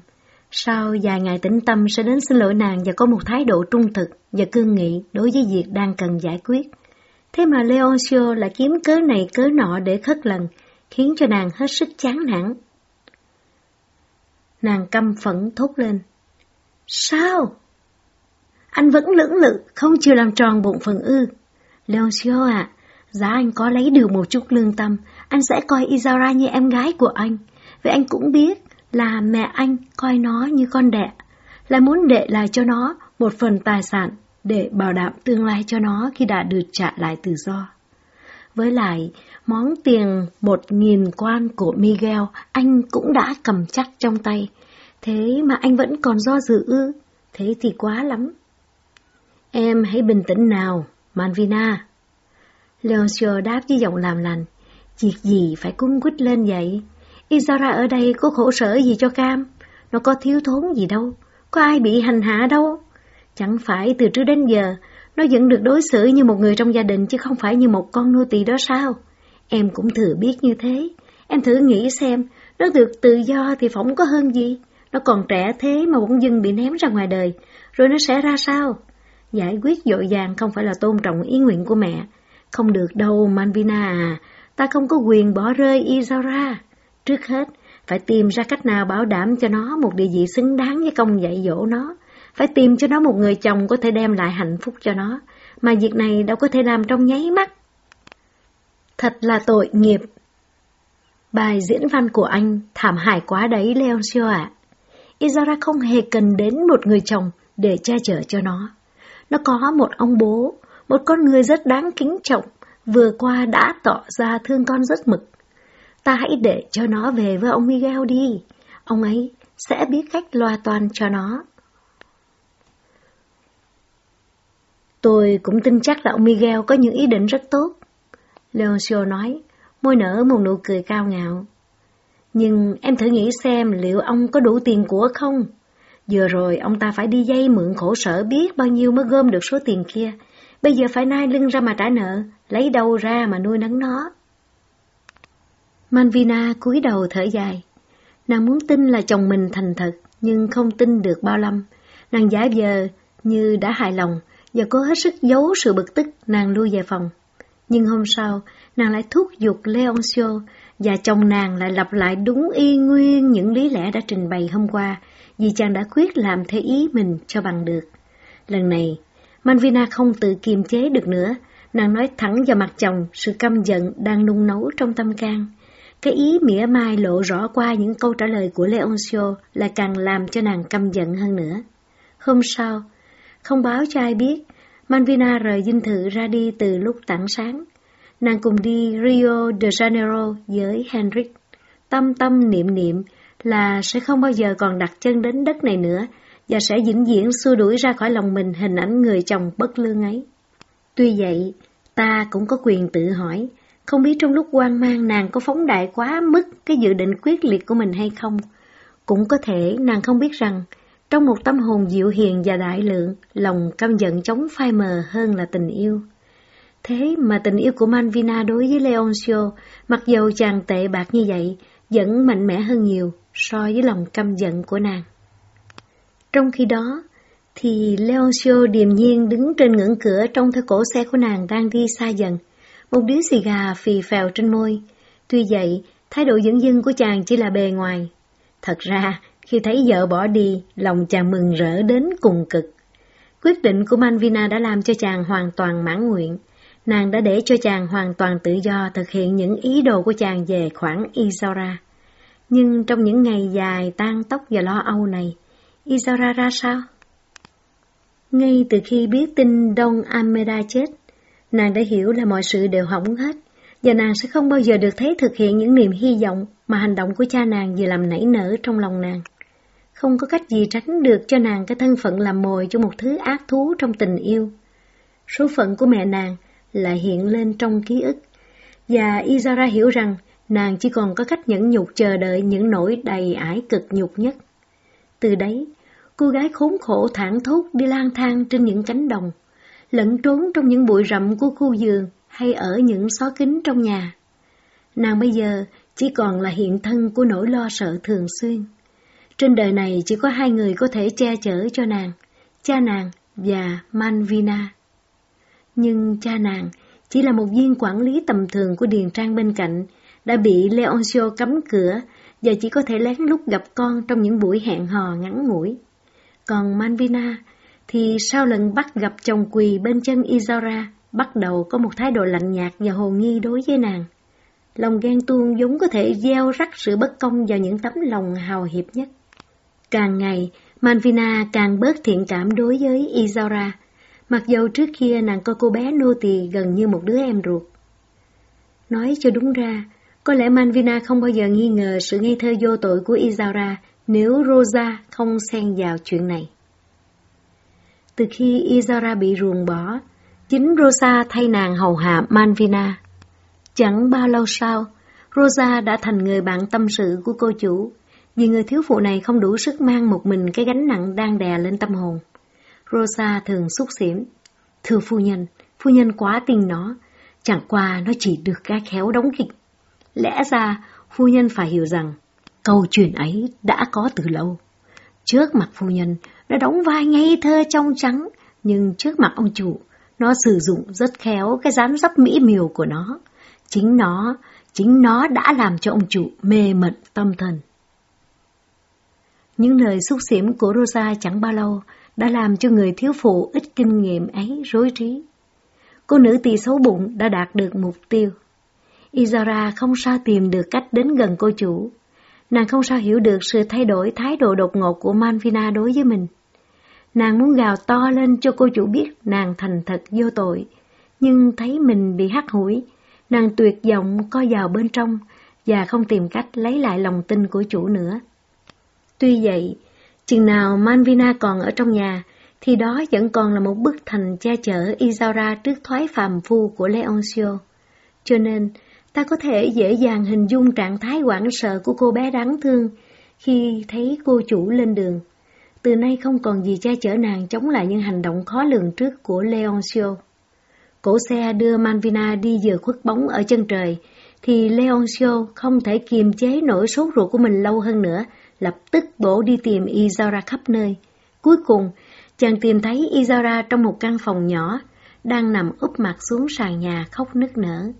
Sau vài ngày tĩnh tâm sẽ đến xin lỗi nàng và có một thái độ trung thực và cương nghị đối với việc đang cần giải quyết. Thế mà Leoncio lại kiếm cớ này cớ nọ để khất lần, khiến cho nàng hết sức chán nản. Nàng căm phẫn thốt lên. Sao? Anh vẫn lưỡng lự, không chịu làm tròn bụng phận ư. Leoncio ạ, giá anh có lấy được một chút lương tâm, anh sẽ coi Izara như em gái của anh. Vậy anh cũng biết là mẹ anh coi nó như con đẻ, là muốn để lại cho nó một phần tài sản để bảo đảm tương lai cho nó khi đã được trả lại tự do. Với lại, món tiền một nghìn quan của Miguel anh cũng đã cầm chắc trong tay. Thế mà anh vẫn còn do dự ư, thế thì quá lắm. Em hãy bình tĩnh nào, Manvina. Leoncio đáp với giọng làm lành. Việc gì phải cung quýt lên vậy? Izara ở đây có khổ sở gì cho cam? Nó có thiếu thốn gì đâu? Có ai bị hành hạ đâu? Chẳng phải từ trước đến giờ, nó vẫn được đối xử như một người trong gia đình chứ không phải như một con nô tỳ đó sao? Em cũng thử biết như thế. Em thử nghĩ xem, nó được tự do thì phỏng có hơn gì? Nó còn trẻ thế mà bỗng dưng bị ném ra ngoài đời, rồi nó sẽ ra sao? Giải quyết dội dàng không phải là tôn trọng ý nguyện của mẹ. Không được đâu, Manvina à, ta không có quyền bỏ rơi Izara. Trước hết, phải tìm ra cách nào bảo đảm cho nó một địa vị xứng đáng với công dạy dỗ nó. Phải tìm cho nó một người chồng có thể đem lại hạnh phúc cho nó, mà việc này đâu có thể làm trong nháy mắt. Thật là tội nghiệp. Bài diễn văn của anh thảm hại quá đấy, Leoncio ạ. À. Izara không hề cần đến một người chồng để che chở cho nó. Nó có một ông bố, một con người rất đáng kính trọng, vừa qua đã tỏ ra thương con rất mực. Ta hãy để cho nó về với ông Miguel đi, ông ấy sẽ biết cách loa toàn cho nó. Tôi cũng tin chắc là ông Miguel có những ý định rất tốt. Leoncio nói, môi nở một nụ cười cao ngạo. Nhưng em thử nghĩ xem liệu ông có đủ tiền của không? Vừa rồi ông ta phải đi dây mượn khổ sở biết bao nhiêu mới gom được số tiền kia. Bây giờ phải nai lưng ra mà trả nợ, lấy đâu ra mà nuôi nấng nó. Manvina cúi đầu thở dài. Nàng muốn tin là chồng mình thành thật, nhưng không tin được bao lâm. Nàng giả vờ như đã hài lòng, và cố hết sức giấu sự bực tức, nàng lui về phòng. Nhưng hôm sau, nàng lại thúc giục Leoncio, và chồng nàng lại lặp lại đúng y nguyên những lý lẽ đã trình bày hôm qua, vì chàng đã quyết làm theo ý mình cho bằng được. Lần này, Manvina không tự kiềm chế được nữa, nàng nói thẳng vào mặt chồng sự căm giận đang nung nấu trong tâm can. Cái ý mỉa mai lộ rõ qua những câu trả lời của Leoncio là càng làm cho nàng căm giận hơn nữa. Hôm sau, không báo cho ai biết, Manvina rời dinh thự ra đi từ lúc tảng sáng. Nàng cùng đi Rio de Janeiro với Henrik. Tâm tâm niệm niệm là sẽ không bao giờ còn đặt chân đến đất này nữa và sẽ vĩnh viễn xua đuổi ra khỏi lòng mình hình ảnh người chồng bất lương ấy. Tuy vậy, ta cũng có quyền tự hỏi, không biết trong lúc quan mang nàng có phóng đại quá mức cái dự định quyết liệt của mình hay không. Cũng có thể nàng không biết rằng Trong một tâm hồn dịu hiền và đại lượng, lòng căm giận chống phai mờ hơn là tình yêu. Thế mà tình yêu của Manvina đối với Leoncio, mặc dầu chàng tệ bạc như vậy, vẫn mạnh mẽ hơn nhiều so với lòng căm giận của nàng. Trong khi đó, thì Leoncio điềm nhiên đứng trên ngưỡng cửa trong theo cổ xe của nàng đang đi xa dần. Một điếu xì gà phì phèo trên môi. Tuy vậy, thái độ dẫn dưng của chàng chỉ là bề ngoài. Thật ra, khi thấy vợ bỏ đi, lòng chàng mừng rỡ đến cùng cực. Quyết định của Manvina đã làm cho chàng hoàn toàn mãn nguyện. Nàng đã để cho chàng hoàn toàn tự do thực hiện những ý đồ của chàng về khoản Isaura. Nhưng trong những ngày dài tan tóc và lo âu này, Isaura ra sao? Ngay từ khi biết tin Đông Ameda chết, nàng đã hiểu là mọi sự đều hỏng hết, và nàng sẽ không bao giờ được thấy thực hiện những niềm hy vọng mà hành động của cha nàng vừa làm nảy nở trong lòng nàng. Không có cách gì tránh được cho nàng cái thân phận làm mồi cho một thứ ác thú trong tình yêu. Số phận của mẹ nàng lại hiện lên trong ký ức, và Izara hiểu rằng nàng chỉ còn có cách nhẫn nhục chờ đợi những nỗi đầy ải cực nhục nhất. Từ đấy, cô gái khốn khổ thảng thốt đi lang thang trên những cánh đồng, lẫn trốn trong những bụi rậm của khu vườn hay ở những xó kính trong nhà. Nàng bây giờ chỉ còn là hiện thân của nỗi lo sợ thường xuyên. Trên đời này chỉ có hai người có thể che chở cho nàng, cha nàng và Manvina. Nhưng cha nàng chỉ là một viên quản lý tầm thường của điền trang bên cạnh, đã bị Leoncio cấm cửa và chỉ có thể lén lút gặp con trong những buổi hẹn hò ngắn ngủi. Còn Manvina thì sau lần bắt gặp chồng quỳ bên chân Izara, bắt đầu có một thái độ lạnh nhạt và hồ nghi đối với nàng. Lòng ghen tuông giống có thể gieo rắc sự bất công vào những tấm lòng hào hiệp nhất. Càng ngày, Manvina càng bớt thiện cảm đối với Izara, mặc dầu trước kia nàng coi cô bé nô tỳ gần như một đứa em ruột. Nói cho đúng ra, có lẽ Manvina không bao giờ nghi ngờ sự nghi thơ vô tội của Izara nếu Rosa không xen vào chuyện này. Từ khi Izara bị ruồng bỏ, chính Rosa thay nàng hầu hạ Manvina. Chẳng bao lâu sau, Rosa đã thành người bạn tâm sự của cô chủ, vì người thiếu phụ này không đủ sức mang một mình cái gánh nặng đang đè lên tâm hồn. Rosa thường xúc xỉm. Thưa phu nhân, phu nhân quá tin nó, chẳng qua nó chỉ được cái khéo đóng kịch. Lẽ ra, phu nhân phải hiểu rằng, câu chuyện ấy đã có từ lâu. Trước mặt phu nhân, đã đóng vai ngây thơ trong trắng, nhưng trước mặt ông chủ, nó sử dụng rất khéo cái dáng dấp mỹ miều của nó. Chính nó, chính nó đã làm cho ông chủ mê mẩn tâm thần. Những lời xúc xỉm của Rosa chẳng bao lâu đã làm cho người thiếu phụ ít kinh nghiệm ấy rối trí. Cô nữ tỳ xấu bụng đã đạt được mục tiêu. Izara không sao tìm được cách đến gần cô chủ. Nàng không sao hiểu được sự thay đổi thái độ đột ngột của Manvina đối với mình. Nàng muốn gào to lên cho cô chủ biết nàng thành thật vô tội, nhưng thấy mình bị hắt hủi, nàng tuyệt vọng co vào bên trong và không tìm cách lấy lại lòng tin của chủ nữa. Tuy vậy, chừng nào Manvina còn ở trong nhà, thì đó vẫn còn là một bức thành che chở Isaura trước thoái phàm phu của Leoncio. Cho nên, ta có thể dễ dàng hình dung trạng thái hoảng sợ của cô bé đáng thương khi thấy cô chủ lên đường. Từ nay không còn gì che chở nàng chống lại những hành động khó lường trước của Leoncio. Cổ xe đưa Manvina đi vừa khuất bóng ở chân trời, thì Leoncio không thể kiềm chế nỗi sốt ruột của mình lâu hơn nữa, lập tức bổ đi tìm Izara khắp nơi. Cuối cùng, chàng tìm thấy Izara trong một căn phòng nhỏ, đang nằm úp mặt xuống sàn nhà khóc nức nở.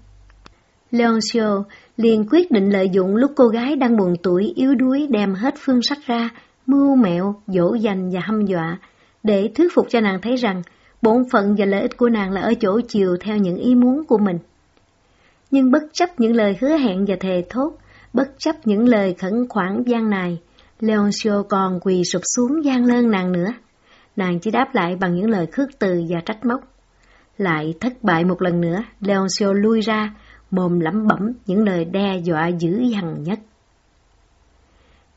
Leoncio liền quyết định lợi dụng lúc cô gái đang buồn tuổi yếu đuối đem hết phương sách ra, mưu mẹo, dỗ dành và hăm dọa, để thuyết phục cho nàng thấy rằng bổn phận và lợi ích của nàng là ở chỗ chiều theo những ý muốn của mình. Nhưng bất chấp những lời hứa hẹn và thề thốt, bất chấp những lời khẩn khoản gian này, Leoncio còn quỳ sụp xuống gian lơn nàng nữa. Nàng chỉ đáp lại bằng những lời khước từ và trách móc. Lại thất bại một lần nữa, Leoncio lui ra, mồm lẩm bẩm những lời đe dọa dữ dằn nhất.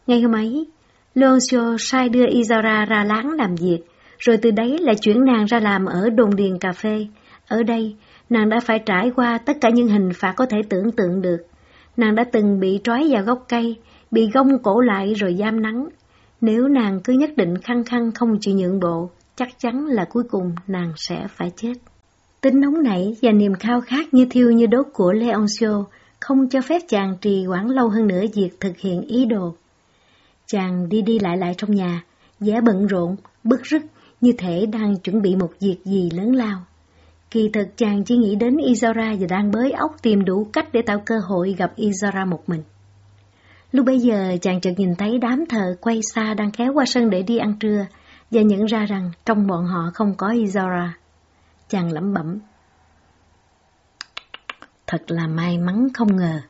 Ngay hôm ấy, Leoncio sai đưa Izara ra láng làm việc, rồi từ đấy lại chuyển nàng ra làm ở đồn điền cà phê. Ở đây, nàng đã phải trải qua tất cả những hình phạt có thể tưởng tượng được. Nàng đã từng bị trói vào gốc cây, bị gông cổ lại rồi giam nắng. Nếu nàng cứ nhất định khăng khăng không chịu nhượng bộ, chắc chắn là cuối cùng nàng sẽ phải chết. Tính nóng nảy và niềm khao khát như thiêu như đốt của Leoncio không cho phép chàng trì hoãn lâu hơn nữa việc thực hiện ý đồ. Chàng đi đi lại lại trong nhà, vẻ bận rộn, bức rứt, như thể đang chuẩn bị một việc gì lớn lao. Kỳ thực chàng chỉ nghĩ đến Izora và đang bới óc tìm đủ cách để tạo cơ hội gặp Izora một mình. Lúc bấy giờ chàng chợt nhìn thấy đám thợ quay xa đang kéo qua sân để đi ăn trưa và nhận ra rằng trong bọn họ không có Izora. Chàng lẩm bẩm. Thật là may mắn không ngờ.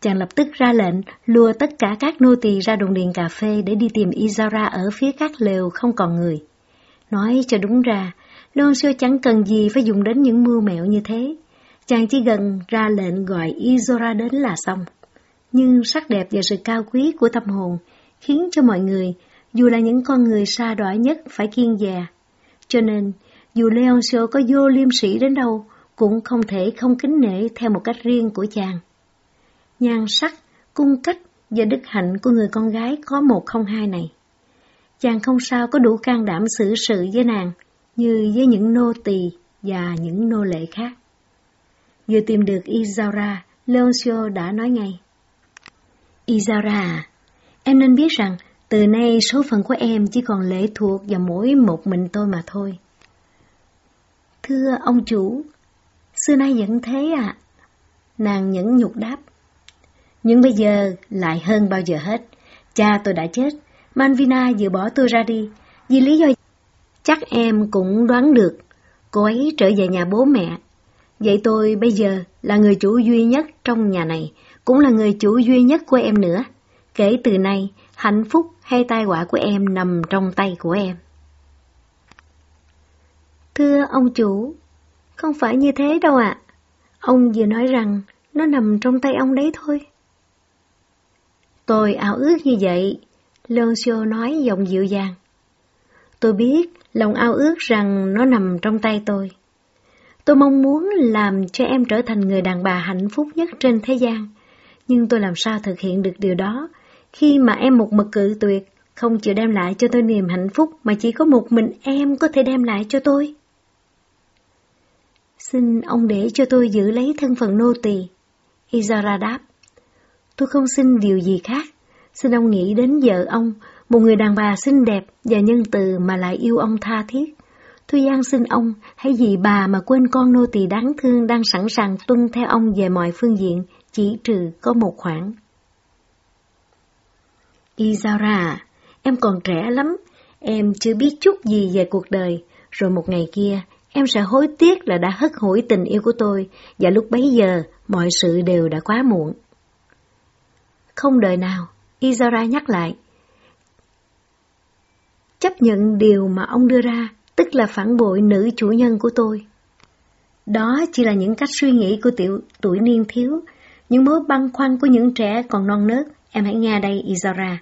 Chàng lập tức ra lệnh lùa tất cả các nô tỳ ra đồng điện cà phê để đi tìm Izara ở phía các lều không còn người. Nói cho đúng ra, Loncio chẳng cần gì phải dùng đến những mưu mẹo như thế. Chàng chỉ gần ra lệnh gọi Izora đến là xong. Nhưng sắc đẹp và sự cao quý của tâm hồn khiến cho mọi người, dù là những con người xa đọa nhất, phải kiên dè. Cho nên, dù Leoncio có vô liêm sĩ đến đâu, cũng không thể không kính nể theo một cách riêng của chàng. Nhan sắc, cung cách và đức hạnh của người con gái có một không hai này. Chàng không sao có đủ can đảm xử sự với nàng, như với những nô tỳ và những nô lệ khác. Vừa tìm được Izaura, Leoncio đã nói ngay. Izaura, à, em nên biết rằng từ nay số phận của em chỉ còn lệ thuộc vào mỗi một mình tôi mà thôi. Thưa ông chủ, xưa nay vẫn thế à? Nàng nhẫn nhục đáp. Nhưng bây giờ lại hơn bao giờ hết. Cha tôi đã chết, Manvina vừa bỏ tôi ra đi, vì lý do chắc em cũng đoán được, cô ấy trở về nhà bố mẹ. Vậy tôi bây giờ là người chủ duy nhất trong nhà này, cũng là người chủ duy nhất của em nữa. Kể từ nay, hạnh phúc hay tai họa của em nằm trong tay của em. Thưa ông chủ, không phải như thế đâu ạ. Ông vừa nói rằng nó nằm trong tay ông đấy thôi. Tôi ao ước như vậy, Leoncio nói giọng dịu dàng. Tôi biết lòng ao ước rằng nó nằm trong tay tôi. Tôi mong muốn làm cho em trở thành người đàn bà hạnh phúc nhất trên thế gian, nhưng tôi làm sao thực hiện được điều đó khi mà em một mực cự tuyệt, không chịu đem lại cho tôi niềm hạnh phúc mà chỉ có một mình em có thể đem lại cho tôi. Xin ông để cho tôi giữ lấy thân phận nô tỳ. Izara đáp. Tôi không xin điều gì khác. Xin ông nghĩ đến vợ ông, một người đàn bà xinh đẹp và nhân từ mà lại yêu ông tha thiết. Tôi gian xin ông, hãy vì bà mà quên con nô tỳ đáng thương đang sẵn sàng tuân theo ông về mọi phương diện, chỉ trừ có một khoản. Izara, em còn trẻ lắm, em chưa biết chút gì về cuộc đời, rồi một ngày kia em sẽ hối tiếc là đã hất hủi tình yêu của tôi, và lúc bấy giờ mọi sự đều đã quá muộn. Không đời nào, Izara nhắc lại. Chấp nhận điều mà ông đưa ra, tức là phản bội nữ chủ nhân của tôi. Đó chỉ là những cách suy nghĩ của tiểu tuổi niên thiếu, những mối băn khoăn của những trẻ còn non nớt. Em hãy nghe đây, Izara.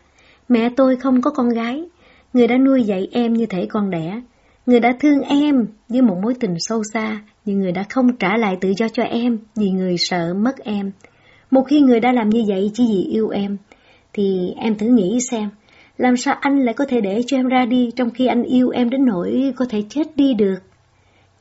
Mẹ tôi không có con gái. Người đã nuôi dạy em như thể con đẻ. Người đã thương em với một mối tình sâu xa, nhưng người đã không trả lại tự do cho em vì người sợ mất em. Một khi người đã làm như vậy chỉ vì yêu em, thì em thử nghĩ xem, làm sao anh lại có thể để cho em ra đi trong khi anh yêu em đến nỗi có thể chết đi được?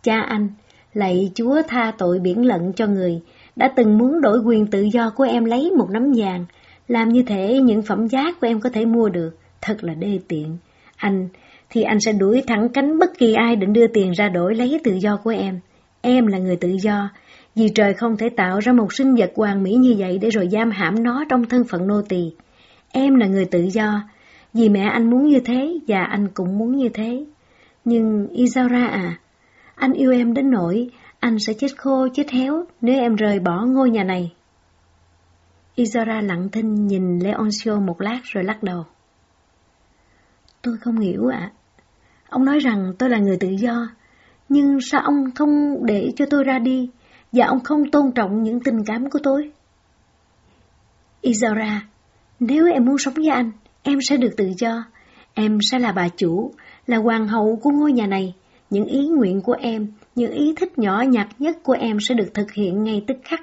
Cha anh, lạy Chúa tha tội biển lận cho người, đã từng muốn đổi quyền tự do của em lấy một nắm vàng, làm như thế những phẩm giá của em có thể mua được, thật là đê tiện. Anh, thì anh sẽ đuổi thẳng cánh bất kỳ ai định đưa tiền ra đổi lấy tự do của em. Em là người tự do, vì trời không thể tạo ra một sinh vật hoàn mỹ như vậy để rồi giam hãm nó trong thân phận nô tỳ. Em là người tự do, vì mẹ anh muốn như thế và anh cũng muốn như thế. Nhưng Isaura à, anh yêu em đến nỗi anh sẽ chết khô chết héo nếu em rời bỏ ngôi nhà này. Isaura lặng thinh nhìn Leoncio một lát rồi lắc đầu. Tôi không hiểu ạ. Ông nói rằng tôi là người tự do, nhưng sao ông không để cho tôi ra đi và ông không tôn trọng những tình cảm của tôi? Isara, nếu em muốn sống với anh, em sẽ được tự do. Em sẽ là bà chủ, là hoàng hậu của ngôi nhà này. Những ý nguyện của em, những ý thích nhỏ nhặt nhất của em sẽ được thực hiện ngay tức khắc.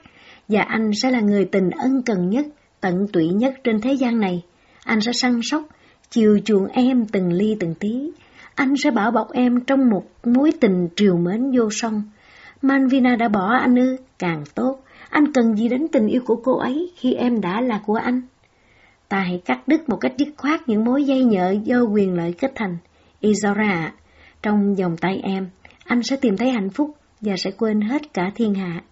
Và anh sẽ là người tình ân cần nhất, tận tụy nhất trên thế gian này. Anh sẽ săn sóc, chiều chuộng em từng ly từng tí. Anh sẽ bảo bọc em trong một mối tình triều mến vô song. Manvina đã bỏ anh ư, càng tốt. Anh cần gì đến tình yêu của cô ấy khi em đã là của anh? Ta hãy cắt đứt một cách dứt khoát những mối dây nhợ do quyền lợi kết thành. Izora trong vòng tay em, anh sẽ tìm thấy hạnh phúc và sẽ quên hết cả thiên hạ.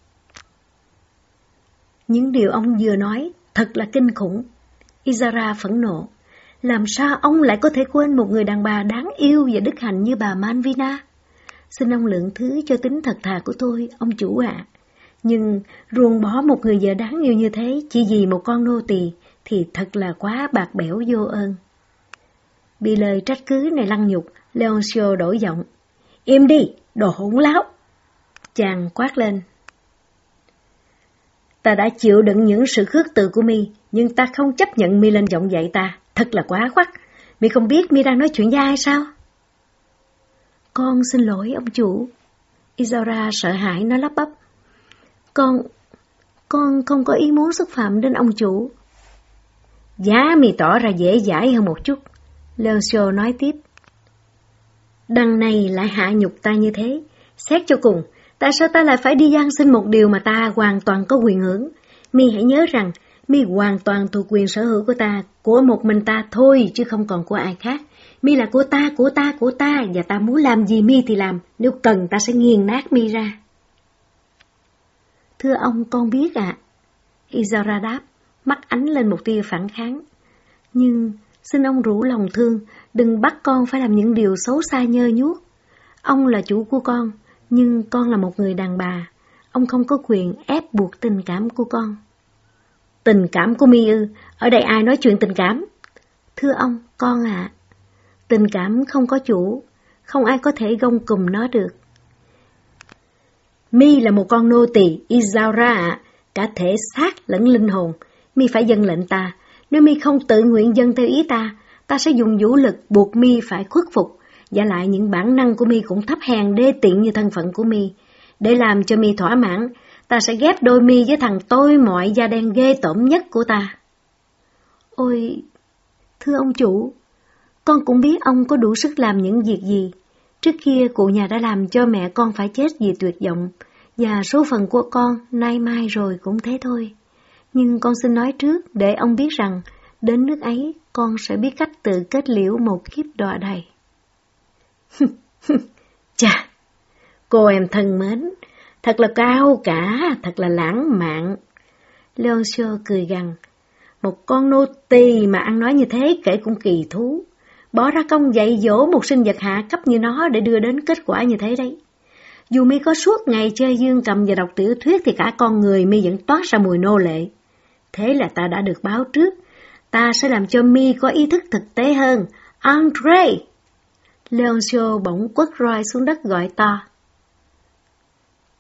Những điều ông vừa nói thật là kinh khủng. Izara phẫn nộ. Làm sao ông lại có thể quên một người đàn bà đáng yêu và đức hạnh như bà Manvina? Xin ông lượng thứ cho tính thật thà của tôi, ông chủ ạ. Nhưng ruồng bỏ một người vợ đáng yêu như thế chỉ vì một con nô tỳ thì thật là quá bạc bẽo vô ơn. Bị lời trách cứ này lăng nhục, Leoncio đổi giọng. Im đi, đồ hỗn láo! Chàng quát lên. Ta đã chịu đựng những sự khước từ của mi, nhưng ta không chấp nhận mi lên giọng dạy ta. Thật là quá quắc. Mi không biết mi đang nói chuyện với ai sao? Con xin lỗi ông chủ. Izora sợ hãi nó lắp bắp. Con, con không có ý muốn xúc phạm đến ông chủ. Giá mì tỏ ra dễ dãi hơn một chút. Leoncio nói tiếp. Đằng này lại hạ nhục ta như thế. Xét cho cùng, tại sao ta lại phải đi gian xin một điều mà ta hoàn toàn có quyền hưởng? Mi hãy nhớ rằng, mi hoàn toàn thuộc quyền sở hữu của ta, của một mình ta thôi, chứ không còn của ai khác. Mi là của ta, của ta, của ta, và ta muốn làm gì mi thì làm, nếu cần ta sẽ nghiền nát mi ra. Thưa ông, con biết ạ. À. Izara đáp, mắt ánh lên một tia phản kháng. Nhưng, xin ông rủ lòng thương, đừng bắt con phải làm những điều xấu xa nhơ nhuốc. Ông là chủ của con, nhưng con là một người đàn bà. Ông không có quyền ép buộc tình cảm của con. Tình cảm của mi ư? Ở đây ai nói chuyện tình cảm? Thưa ông, con ạ. À, tình cảm không có chủ, không ai có thể gông cùm nó được. Mi là một con nô tỳ, Izaura ạ, cả thể xác lẫn linh hồn. Mi phải dân lệnh ta. Nếu Mi không tự nguyện dân theo ý ta, ta sẽ dùng vũ lực buộc Mi phải khuất phục. Và lại những bản năng của Mi cũng thấp hèn đê tiện như thân phận của Mi. Để làm cho Mi thỏa mãn, ta sẽ ghép đôi Mi với thằng tôi mọi da đen ghê tởm nhất của ta. Ôi, thưa ông chủ, con cũng biết ông có đủ sức làm những việc gì. Trước kia cụ nhà đã làm cho mẹ con phải chết vì tuyệt vọng, và số phận của con nay mai rồi cũng thế thôi. Nhưng con xin nói trước để ông biết rằng đến nước ấy con sẽ biết cách tự kết liễu một kiếp đọa đầy. *laughs* Chà, cô em thân mến, thật là cao cả, thật là lãng mạn. Leoncio cười gằn, một con nô tỳ mà ăn nói như thế kể cũng kỳ thú. Bỏ ra công dạy dỗ một sinh vật hạ cấp như nó để đưa đến kết quả như thế đấy. Dù mi có suốt ngày chơi dương cầm và đọc tiểu thuyết thì cả con người mi vẫn toát ra mùi nô lệ. Thế là ta đã được báo trước. Ta sẽ làm cho mi có ý thức thực tế hơn. Andre! Leoncio bỗng quất roi xuống đất gọi to.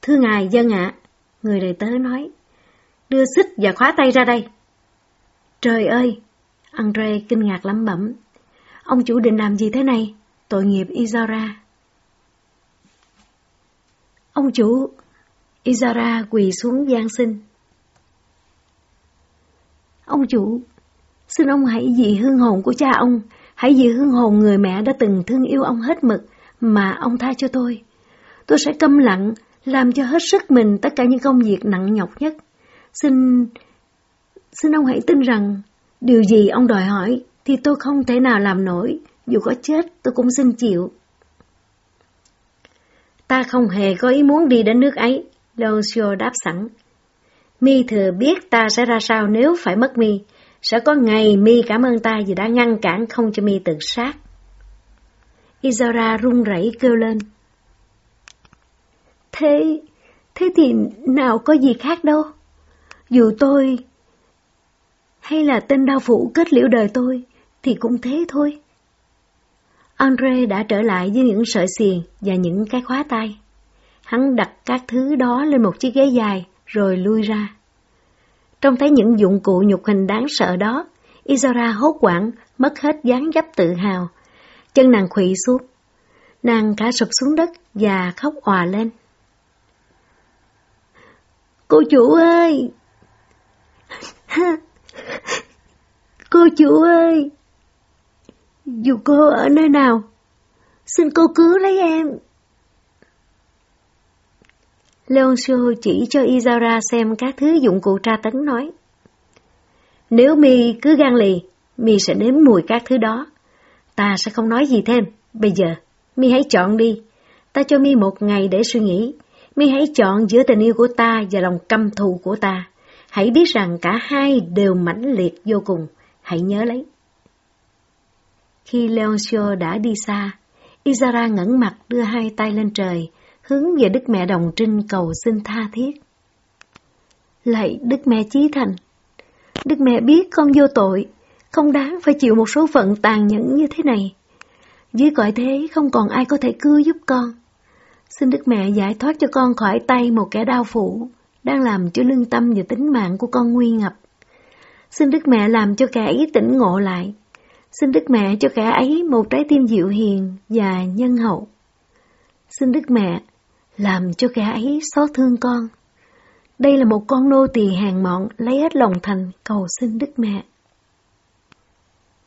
Thưa ngài, dân ạ. Người đầy tớ nói. Đưa xích và khóa tay ra đây. Trời ơi! Andre kinh ngạc lắm bẩm. Ông chủ định làm gì thế này? Tội nghiệp Izara. Ông chủ, Izara quỳ xuống gian xin. Ông chủ, xin ông hãy dị hương hồn của cha ông, hãy dị hương hồn người mẹ đã từng thương yêu ông hết mực, mà ông tha cho tôi. Tôi sẽ câm lặng, làm cho hết sức mình tất cả những công việc nặng nhọc nhất. Xin... Xin ông hãy tin rằng, điều gì ông đòi hỏi thì tôi không thể nào làm nổi, dù có chết tôi cũng xin chịu. Ta không hề có ý muốn đi đến nước ấy, Leoncio đáp sẵn. Mi thừa biết ta sẽ ra sao nếu phải mất Mi. Sẽ có ngày Mi cảm ơn ta vì đã ngăn cản không cho Mi tự sát. Izara run rẩy kêu lên. Thế, thế thì nào có gì khác đâu. Dù tôi hay là tên đau phủ kết liễu đời tôi thì cũng thế thôi. Andre đã trở lại với những sợi xiềng và những cái khóa tay. Hắn đặt các thứ đó lên một chiếc ghế dài rồi lui ra. Trông thấy những dụng cụ nhục hình đáng sợ đó, Isara hốt quảng, mất hết dáng dấp tự hào. Chân nàng khủy xuống. Nàng cả sụp xuống đất và khóc òa lên. Cô chủ ơi! *laughs* Cô chủ ơi! Dù cô ở nơi nào, xin cô cứu lấy em. Leoncio chỉ cho Izara xem các thứ dụng cụ tra tấn nói. Nếu mi cứ gan lì, mi sẽ nếm mùi các thứ đó. Ta sẽ không nói gì thêm. Bây giờ, mi hãy chọn đi. Ta cho mi một ngày để suy nghĩ. Mi hãy chọn giữa tình yêu của ta và lòng căm thù của ta. Hãy biết rằng cả hai đều mãnh liệt vô cùng. Hãy nhớ lấy. Khi Leoncio đã đi xa, Izara ngẩng mặt đưa hai tay lên trời, hướng về Đức Mẹ Đồng Trinh cầu xin tha thiết. Lạy Đức Mẹ Chí Thành, Đức Mẹ biết con vô tội, không đáng phải chịu một số phận tàn nhẫn như thế này. Dưới cõi thế không còn ai có thể cứu giúp con. Xin Đức Mẹ giải thoát cho con khỏi tay một kẻ đau phủ, đang làm cho lương tâm và tính mạng của con nguy ngập. Xin Đức Mẹ làm cho kẻ ý tỉnh ngộ lại. Xin Đức Mẹ cho kẻ ấy một trái tim dịu hiền và nhân hậu. Xin Đức Mẹ làm cho kẻ ấy xót thương con. Đây là một con nô tỳ hàng mọn lấy hết lòng thành cầu xin Đức Mẹ.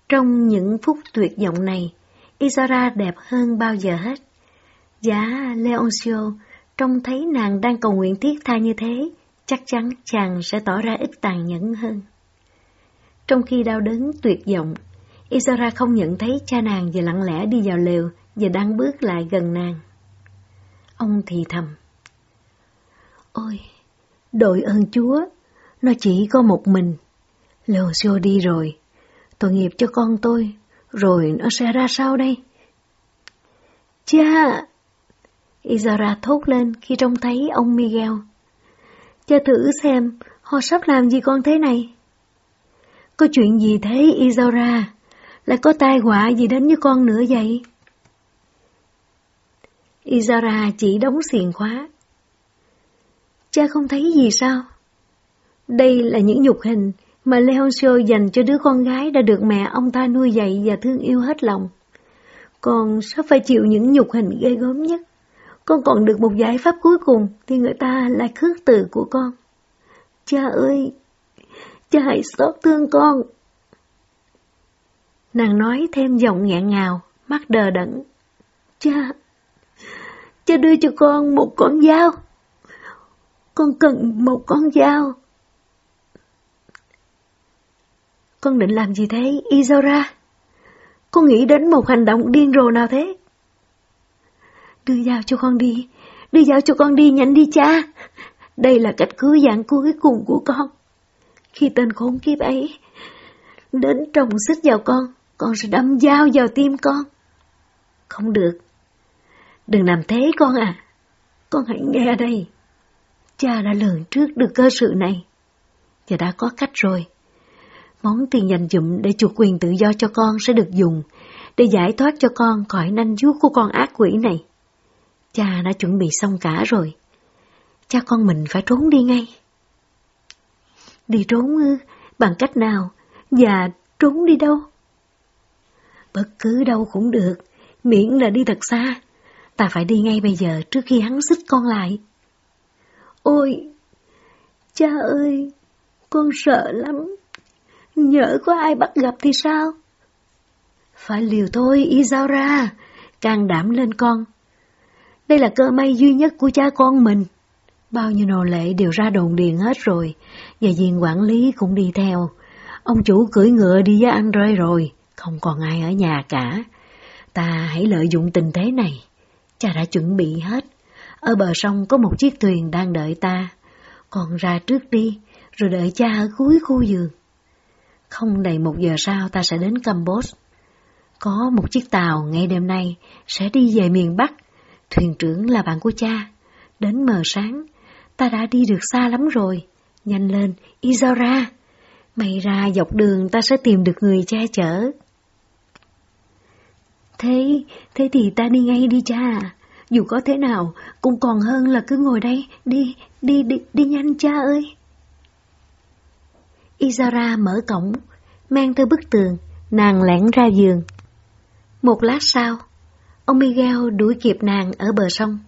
Trong những phút tuyệt vọng này, Isara đẹp hơn bao giờ hết. Giá Leoncio trông thấy nàng đang cầu nguyện thiết tha như thế, chắc chắn chàng sẽ tỏ ra ít tàn nhẫn hơn. Trong khi đau đớn tuyệt vọng, Isara không nhận thấy cha nàng và lặng lẽ đi vào lều và đang bước lại gần nàng. Ông thì thầm. Ôi, đội ơn Chúa, nó chỉ có một mình. Lều xô đi rồi, tội nghiệp cho con tôi, rồi nó sẽ ra sao đây? Cha! Isara thốt lên khi trông thấy ông Miguel. Cha thử xem, họ sắp làm gì con thế này? Có chuyện gì thế Isara? Lại có tai họa gì đến với con nữa vậy? Isara chỉ đóng xiềng khóa. Cha không thấy gì sao? Đây là những nhục hình mà Leoncio dành cho đứa con gái đã được mẹ ông ta nuôi dạy và thương yêu hết lòng. Con sắp phải chịu những nhục hình ghê gớm nhất. Con còn được một giải pháp cuối cùng thì người ta lại khước từ của con. Cha ơi! Cha hãy xót thương con! Nàng nói thêm giọng nghẹn ngào, mắt đờ đẫn. Cha! Cha đưa cho con một con dao. Con cần một con dao. Con định làm gì thế, Izora? Con nghĩ đến một hành động điên rồ nào thế? Đưa dao cho con đi, đưa dao cho con đi, nhanh đi cha. Đây là cách cứu dạng cuối cùng của con. Khi tên khốn kiếp ấy đến trồng xích vào con, con sẽ đâm dao vào tim con. Không được. Đừng làm thế con à. Con hãy nghe đây. Cha đã lường trước được cơ sự này. Và đã có cách rồi. Món tiền dành dụm để chuộc quyền tự do cho con sẽ được dùng để giải thoát cho con khỏi nanh vuốt của con ác quỷ này. Cha đã chuẩn bị xong cả rồi. Cha con mình phải trốn đi ngay. Đi trốn ư? Bằng cách nào? Và trốn đi đâu? Bất cứ đâu cũng được, miễn là đi thật xa. Ta phải đi ngay bây giờ trước khi hắn xích con lại. Ôi, cha ơi, con sợ lắm. Nhỡ có ai bắt gặp thì sao? Phải liều thôi, Izara, Càng đảm lên con. Đây là cơ may duy nhất của cha con mình. Bao nhiêu nô lệ đều ra đồn điền hết rồi, và viên quản lý cũng đi theo. Ông chủ cưỡi ngựa đi với Andre rơi rồi, không còn ai ở nhà cả. Ta hãy lợi dụng tình thế này. Cha đã chuẩn bị hết. Ở bờ sông có một chiếc thuyền đang đợi ta. Còn ra trước đi, rồi đợi cha ở cuối khu giường. Không đầy một giờ sau ta sẽ đến Campuchia. Có một chiếc tàu ngay đêm nay sẽ đi về miền Bắc. Thuyền trưởng là bạn của cha. Đến mờ sáng, ta đã đi được xa lắm rồi. Nhanh lên, Izora. May ra dọc đường ta sẽ tìm được người che chở. Thế, thế thì ta đi ngay đi cha. Dù có thế nào, cũng còn hơn là cứ ngồi đây. Đi, đi, đi, đi nhanh cha ơi. Izara mở cổng, mang theo bức tường, nàng lẻn ra giường. Một lát sau, ông Miguel đuổi kịp nàng ở bờ sông.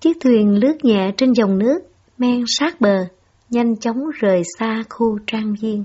Chiếc thuyền lướt nhẹ trên dòng nước, men sát bờ, nhanh chóng rời xa khu trang viên.